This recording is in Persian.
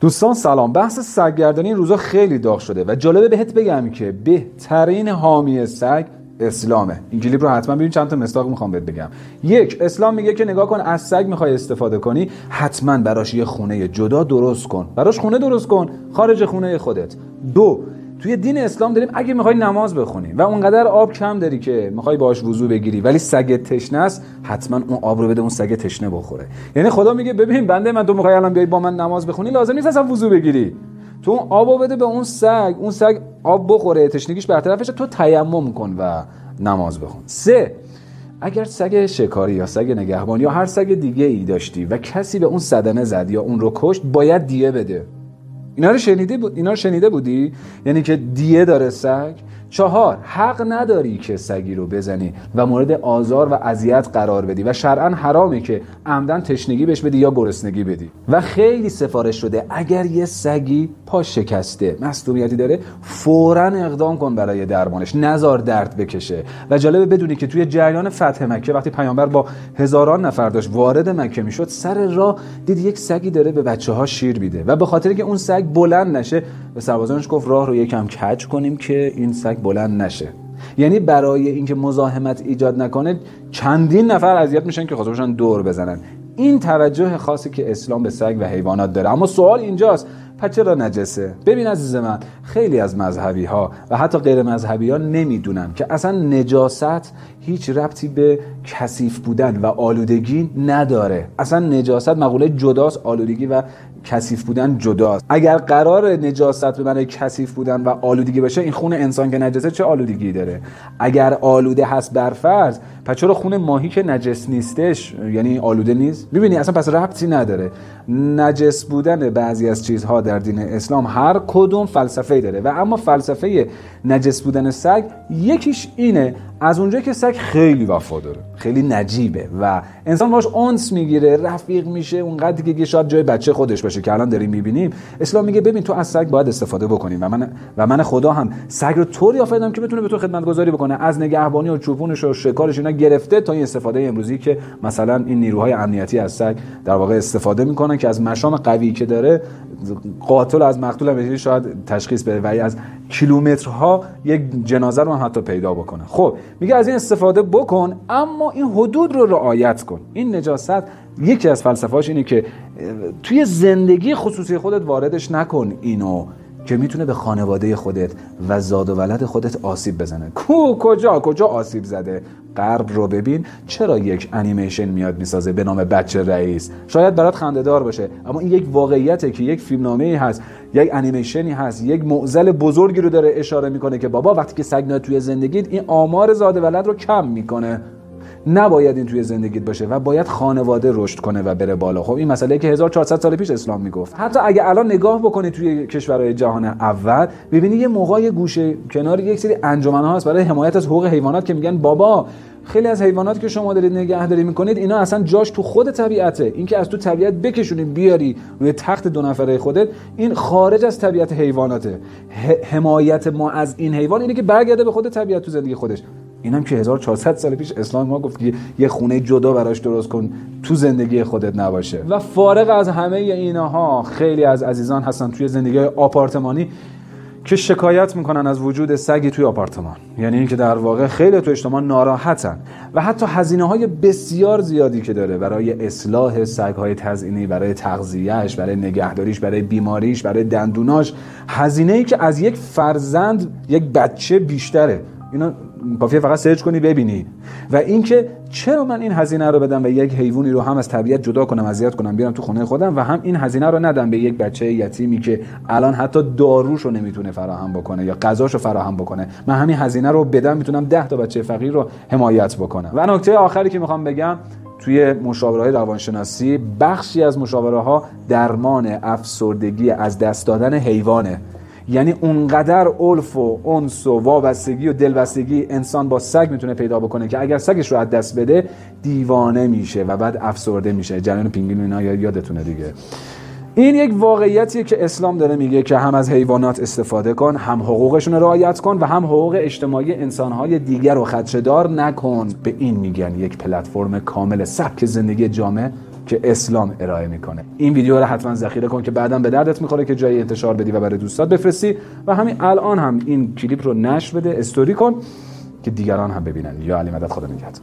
دوستان سلام. بحث سگگردانی این روزا خیلی داغ شده و جالبه بهت بگم که بهترین حامی سگ اسلامه. این کلیپ رو حتما ببین چند تا مستاق می‌خوام بهت بگم. یک اسلام میگه که نگاه کن از سگ می‌خوای استفاده کنی حتما براش یه خونه جدا درست کن. براش خونه درست کن خارج خونه خودت. دو توی دین اسلام داریم اگه می‌خوای نماز بخونی و اونقدر آب کم داری که می‌خوای باش وضو بگیری ولی سگ تشنه است حتما اون آب رو بده اون سگ تشنه بخوره. یعنی خدا میگه ببین بنده من تو می‌خوای الان بیای با من نماز بخونی لازم نیست اصلا وضو بگیری. تو اون آبو بده به اون سگ اون سگ آب بخوره تشنگیش برطرف تو تیمم کن و نماز بخون. سه اگر سگ شکاری یا سگ نگهبان یا هر سگ دیگه ای داشتی و کسی به اون صدمه زد یا اون رو کشت باید دیه بده. اینا رو شنیده بود اینا رو شنیده بودی؟ یعنی که دیه داره سگ؟ چهار حق نداری که سگی رو بزنی و مورد آزار و اذیت قرار بدی و شرعا حرامه که عمدن تشنگی بهش بدی یا گرسنگی بدی. و خیلی سفارش شده اگر یه سگی پا شکسته مصدومیتی داره فورا اقدام کن برای درمانش نزار درد بکشه. و جالبه بدونی که توی جریان فتح مکه وقتی پیامبر با هزاران نفر داشت وارد مکه می‌شد سر راه دید یک سگی داره به بچه ها شیر میده و به خاطر که اون سگ بلند نشه به سربازانش گفت راه رو یکم کج کنیم که این سگ بلند نشه. یعنی برای اینکه مزاحمت ایجاد نکنه چندین نفر اذیت میشن که خواستشون دور بزنن. این توجه خاصی که اسلام به سگ و حیوانات داره. اما سوال اینجاست پس چرا نجسه؟ ببین عزیز من خیلی از مذهبی ها و حتی غیر مذهبی ها نمی‌دونن که اصلا نجاست هیچ ربطی به کثیف بودن و آلودگی نداره. اصلا نجاست مقوله جداست آلودگی و کثیف بودن جداست. اگر قرار نجاست به معنای کثیف بودن و آلودگی باشه این خون انسان که نجسه چه آلودگی داره؟ اگر آلوده هست بر فرض پس چرا خون ماهی که نجس نیستش یعنی آلوده نیست؟ ببینی اصلا پس ربطی نداره. نجس بودن بعضی از چیزها در دین اسلام هر کدوم فلسفه داره. و اما فلسفه نجس بودن سگ یکیش اینه از اونجایی که سگ خیلی وفا داره خیلی نجیبه و انسان باش اونس می‌گیره رفیق میشه اونقدر که شاید جای بچه خودش باشه که الان داریم می‌بینیم اسلام میگه ببین تو از سگ باید استفاده بکنیم و من و من خدا هم سگ رو طوری آفریدم که بتونه به تو خدمت گذاری بکنه. از نگهبانی و چوپونش و شکارش اینا گرفته تا این استفاده امروزی که مثلا این نیروهای امنیتی از سگ در واقع استفاده می‌کنن که از مشام قوی که داره قاتل از مقتول هم شاید تشخیص بده و از کیلومترها یک جنازه رو حتی پیدا بکنه. خب میگه از این استفاده بکن اما این حدود رو رعایت کن. این نجاست یکی از فلسفهاش اینه که توی زندگی خصوصی خودت واردش نکن اینو. که می‌تونه به خانواده خودت و زاد و ولد خودت آسیب بزنه. کو کجا کجا آسیب زده؟ غرب رو ببین. چرا یک انیمیشن میاد می‌سازه به نام بچه رئیس؟ شاید برات خندهدار باشه اما این یک واقعیته که یک فیلمنامه هست یک انیمیشنی هست یک معضل بزرگی رو داره اشاره می‌کنه که بابا وقتی که سگ توی زندگیت این آمار زاد ولد رو کم می‌کنه. نباید این توی زندگیت باشه و باید خانواده رشد کنه و بره بالا. خب این مسئله که 1400 سال پیش اسلام می‌گفت. حتی اگه الان نگاه بکنید توی کشورهای جهان اول ببینید یه موقعی گوشه کنار یک سری انجمن هست برای حمایت از حقوق حیوانات که میگن بابا خیلی از حیوانات که شما دارید نگهداری می‌کنید اینا اصلا جاش تو خود طبیعته. اینکه از تو طبیعت بکشونی بیاری روی تخت دو نفره خودت این خارج از طبیعت حیواناته. حمایت ما از این حیوان اینه که برگرده به خود طبیعت تو زندگی خودش. اینم که 1400 سال پیش اسلام ما گفت یه خونه جدا براش درست کن تو زندگی خودت نباشه. و فارغ از همه اینها خیلی از عزیزان هستن توی زندگی آپارتمانی که شکایت می‌کنن از وجود سگی توی آپارتمان. یعنی اینکه در واقع خیلی تو اجتماع ناراحتن. و حتی هزینه های بسیار زیادی که داره برای اصلاح سگ های تزئینی برای تغذیهش برای نگهداریش برای بیماریش برای دندوناش هزینه ای که از یک فرزند یک بچه بیشتره. اینا کافیه فقط سرچ کنی ببینی. و اینکه چرا من این هزینه رو بدم و یک حیوانی رو هم از طبیعت جدا کنم اذیت کنم بیارم تو خونه خودم و هم این هزینه رو ندم به یک بچه یتیمی که الان حتی داروش رو نمی‌تونه فراهم بکنه یا غذاش رو فراهم بکنه. من همین هزینه رو بدم می‌تونم 10 تا بچه فقیر رو حمایت بکنم. و نکته آخری که می‌خوام بگم توی مشاوره های روانشناسی بخشی از مشاوره ها درمان افسردگی از دست دادن حیوانه. یعنی اونقدر الف و انس و وابستگی و دلبستگی انسان با سگ می‌تونه پیدا بکنه که اگر سگش رو از دست بده دیوانه میشه و بعد افسرده میشه. جریان پینگوین اینا یادتونه دیگه. این یک واقعیتیه که اسلام داره میگه که هم از حیوانات استفاده کن هم حقوقشون رو رعایت کن و هم حقوق اجتماعی انسانهای دیگر رو خدشدار نکن. به این میگن یک پلتفرم کامل سبک زندگی جامعه که اسلام ارائه می‌کنه. این ویدیو رو حتما ذخیره کن که بعدا به دردت می‌خوره که جایی انتشار بدی و برای دوستات بفرستی. و همین الان هم این کلیپ رو نشر بده استوری کن که دیگران هم ببینن. یا علی مدد خدا نگهدار.